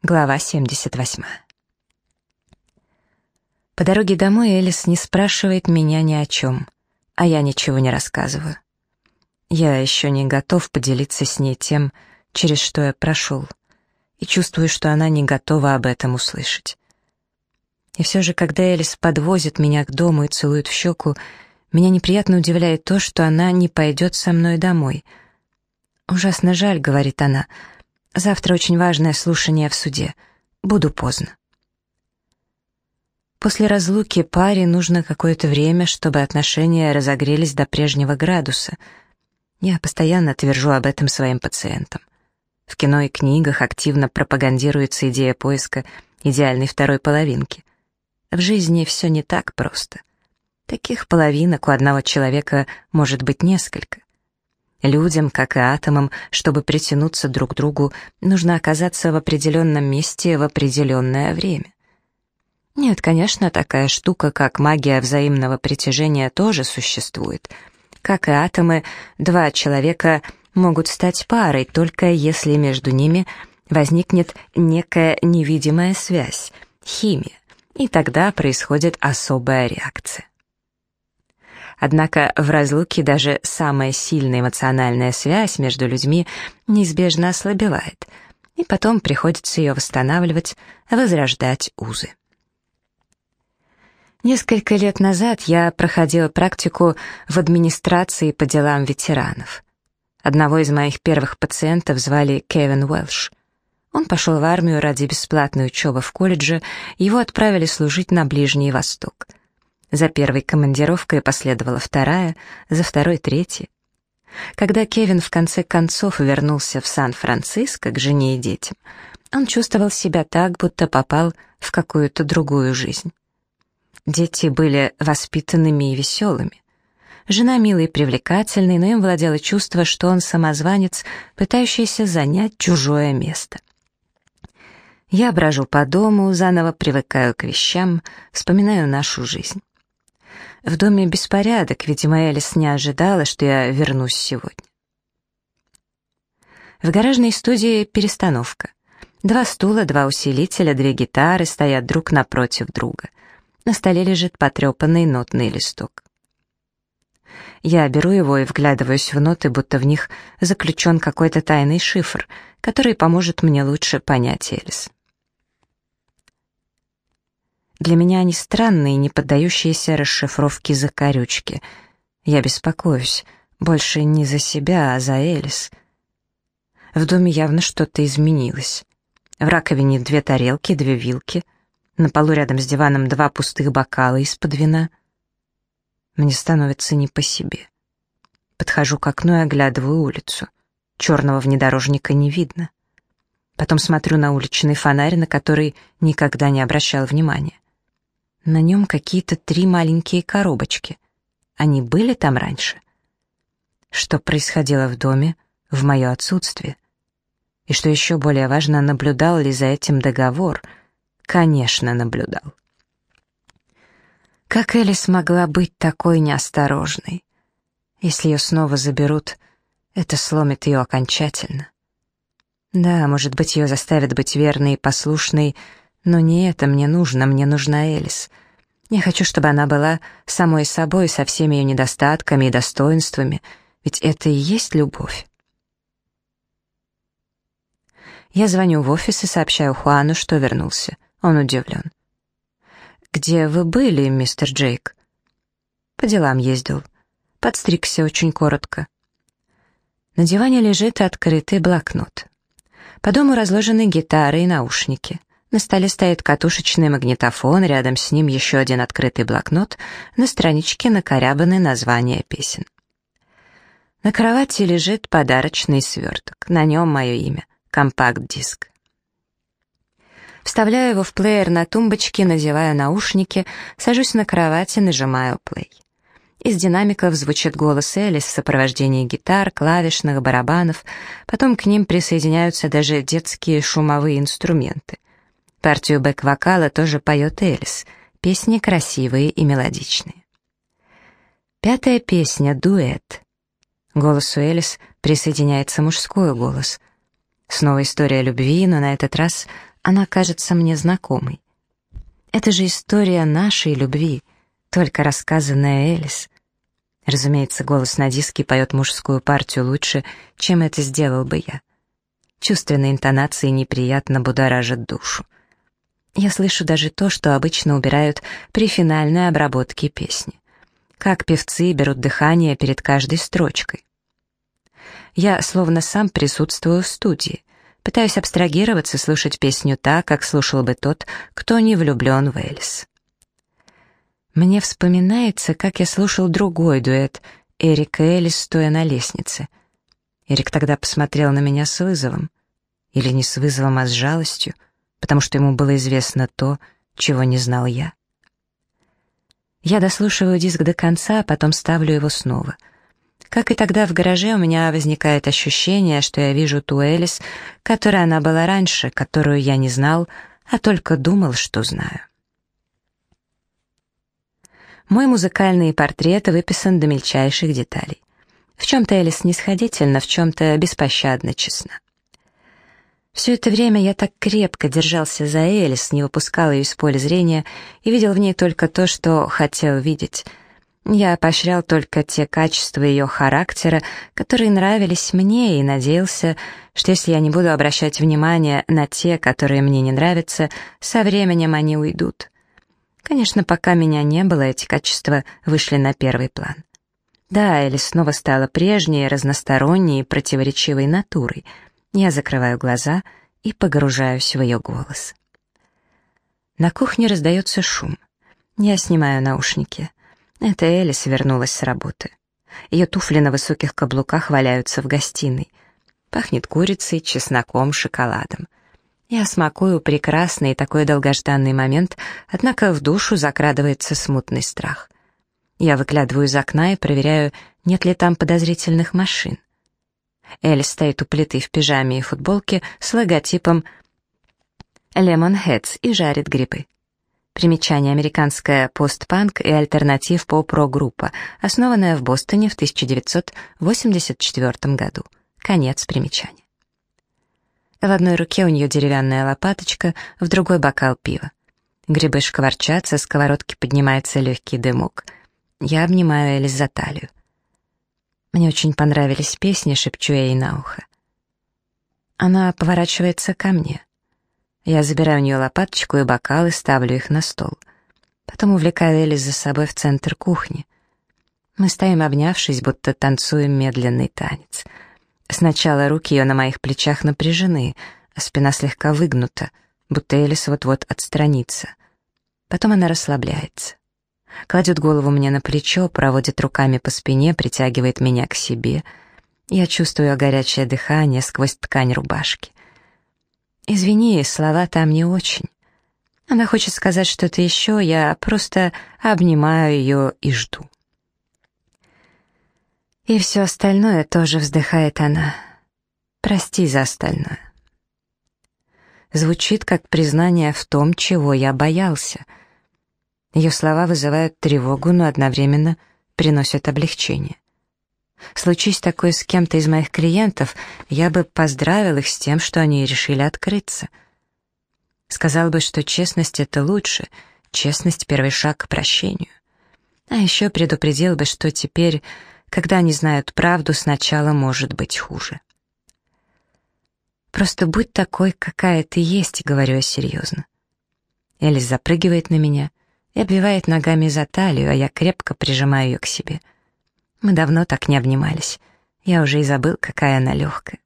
Глава 78. По дороге домой Элис не спрашивает меня ни о чем, а я ничего не рассказываю. Я еще не готов поделиться с ней тем, через что я прошел, и чувствую, что она не готова об этом услышать. И все же, когда Элис подвозит меня к дому и целует в щеку, меня неприятно удивляет то, что она не пойдет со мной домой. «Ужасно жаль», — говорит она, — Завтра очень важное слушание в суде. Буду поздно. После разлуки паре нужно какое-то время, чтобы отношения разогрелись до прежнего градуса. Я постоянно твержу об этом своим пациентам. В кино и книгах активно пропагандируется идея поиска идеальной второй половинки. В жизни все не так просто. Таких половинок у одного человека может быть несколько. Людям, как и атомам, чтобы притянуться друг к другу, нужно оказаться в определенном месте в определенное время. Нет, конечно, такая штука, как магия взаимного притяжения, тоже существует. Как и атомы, два человека могут стать парой, только если между ними возникнет некая невидимая связь, химия, и тогда происходит особая реакция. Однако в разлуке даже самая сильная эмоциональная связь между людьми неизбежно ослабевает, и потом приходится ее восстанавливать, возрождать узы. Несколько лет назад я проходила практику в администрации по делам ветеранов. Одного из моих первых пациентов звали Кевин Уэлш. Он пошел в армию ради бесплатной учебы в колледже, его отправили служить на Ближний Восток — за первой командировкой последовала вторая, за второй — третья. Когда Кевин в конце концов вернулся в Сан-Франциско к жене и детям, он чувствовал себя так, будто попал в какую-то другую жизнь. Дети были воспитанными и веселыми. Жена милой и привлекательной, но им владело чувство, что он самозванец, пытающийся занять чужое место. Я брожу по дому, заново привыкаю к вещам, вспоминаю нашу жизнь. В доме беспорядок, видимо, Элис не ожидала, что я вернусь сегодня. В гаражной студии перестановка. Два стула, два усилителя, две гитары стоят друг напротив друга. На столе лежит потрепанный нотный листок. Я беру его и вглядываюсь в ноты, будто в них заключен какой-то тайный шифр, который поможет мне лучше понять Элис. Для меня они странные, не поддающиеся расшифровке закорючки. Я беспокоюсь, больше не за себя, а за Элис. В доме явно что-то изменилось. В раковине две тарелки, две вилки. На полу рядом с диваном два пустых бокала из-под вина. Мне становится не по себе. Подхожу к окну и оглядываю улицу. Черного внедорожника не видно. Потом смотрю на уличный фонарь, на который никогда не обращал внимания. На нем какие-то три маленькие коробочки. Они были там раньше? Что происходило в доме в мое отсутствие? И что еще более важно, наблюдал ли за этим договор? Конечно, наблюдал. Как Элли смогла быть такой неосторожной? Если ее снова заберут, это сломит ее окончательно. Да, может быть, ее заставят быть верной и послушной, но не это мне нужно, мне нужна Элис. Я хочу, чтобы она была самой собой, со всеми ее недостатками и достоинствами, ведь это и есть любовь. Я звоню в офис и сообщаю Хуану, что вернулся. Он удивлен. «Где вы были, мистер Джейк?» «По делам ездил. Подстригся очень коротко». На диване лежит открытый блокнот. По дому разложены гитары и наушники. На столе стоит катушечный магнитофон, рядом с ним еще один открытый блокнот, на страничке накорябаны названия песен. На кровати лежит подарочный сверток, на нем мое имя, компакт-диск. Вставляю его в плеер на тумбочке, надеваю наушники, сажусь на кровати, нажимаю плей. Из динамиков звучит голос Элис в сопровождении гитар, клавишных, барабанов, потом к ним присоединяются даже детские шумовые инструменты. Партию бэк-вокала тоже поет Элис. Песни красивые и мелодичные. Пятая песня — дуэт. Голосу Элис присоединяется мужской голос. Снова история любви, но на этот раз она кажется мне знакомой. Это же история нашей любви, только рассказанная Элис. Разумеется, голос на диске поет мужскую партию лучше, чем это сделал бы я. Чувственные интонации неприятно будоражат душу. Я слышу даже то, что обычно убирают при финальной обработке песни. Как певцы берут дыхание перед каждой строчкой. Я словно сам присутствую в студии. Пытаюсь абстрагироваться, слушать песню так, как слушал бы тот, кто не влюблен в Элис. Мне вспоминается, как я слушал другой дуэт Эрика и Элис, стоя на лестнице. Эрик тогда посмотрел на меня с вызовом. Или не с вызовом, а с жалостью, потому что ему было известно то, чего не знал я. Я дослушиваю диск до конца, а потом ставлю его снова — как и тогда в гараже, у меня возникает ощущение, что я вижу ту Элис, которой она была раньше, которую я не знал, а только думал, что знаю. Мой музыкальный портрет выписан до мельчайших деталей. В чем-то Элис снисходительна, в чем-то беспощадно честна. Все это время я так крепко держался за Элис, не выпускал ее из поля зрения и видел в ней только то, что хотел видеть — я поощрял только те качества ее характера, которые нравились мне, и надеялся, что если я не буду обращать внимание на те, которые мне не нравятся, со временем они уйдут. Конечно, пока меня не было, эти качества вышли на первый план. Да, Элли снова стала прежней, разносторонней, противоречивой натурой. Я закрываю глаза и погружаюсь в ее голос. На кухне раздается шум. Я снимаю наушники. Это Элис вернулась с работы. Ее туфли на высоких каблуках валяются в гостиной. Пахнет курицей, чесноком, шоколадом. Я смакую прекрасный такой долгожданный момент, однако в душу закрадывается смутный страх. Я выглядываю из окна и проверяю, нет ли там подозрительных машин. Элис стоит у плиты в пижаме и футболке с логотипом Lemon Heads и жарит грибы. Примечание американская постпанк и альтернатив поп-рок-группа, основанная в Бостоне в 1984 году. Конец примечания. В одной руке у нее деревянная лопаточка, в другой бокал пива. Грибы шкварчат, со сковородки поднимается легкий дымок. Я обнимаю Элис за талию. Мне очень понравились песни, шепчу ей на ухо. Она поворачивается ко мне. Я забираю у нее лопаточку и бокал и ставлю их на стол. Потом увлекаю Элис за собой в центр кухни. Мы стоим обнявшись, будто танцуем медленный танец. Сначала руки ее на моих плечах напряжены, а спина слегка выгнута, будто Элис вот-вот отстранится. Потом она расслабляется. Кладет голову мне на плечо, проводит руками по спине, притягивает меня к себе. Я чувствую горячее дыхание сквозь ткань рубашки. «Извини, слова там не очень. Она хочет сказать что-то еще, я просто обнимаю ее и жду». И все остальное тоже вздыхает она. «Прости за остальное». Звучит как признание в том, чего я боялся. Ее слова вызывают тревогу, но одновременно приносят облегчение. Случись такое с кем-то из моих клиентов, я бы поздравил их с тем, что они решили открыться. Сказал бы, что честность — это лучше, честность — первый шаг к прощению. А еще предупредил бы, что теперь, когда они знают правду, сначала может быть хуже. «Просто будь такой, какая ты есть», — говорю я серьезно. Элис запрыгивает на меня и обвивает ногами за талию, а я крепко прижимаю ее к себе — мы давно так не обнимались. Я уже и забыл, какая она легкая.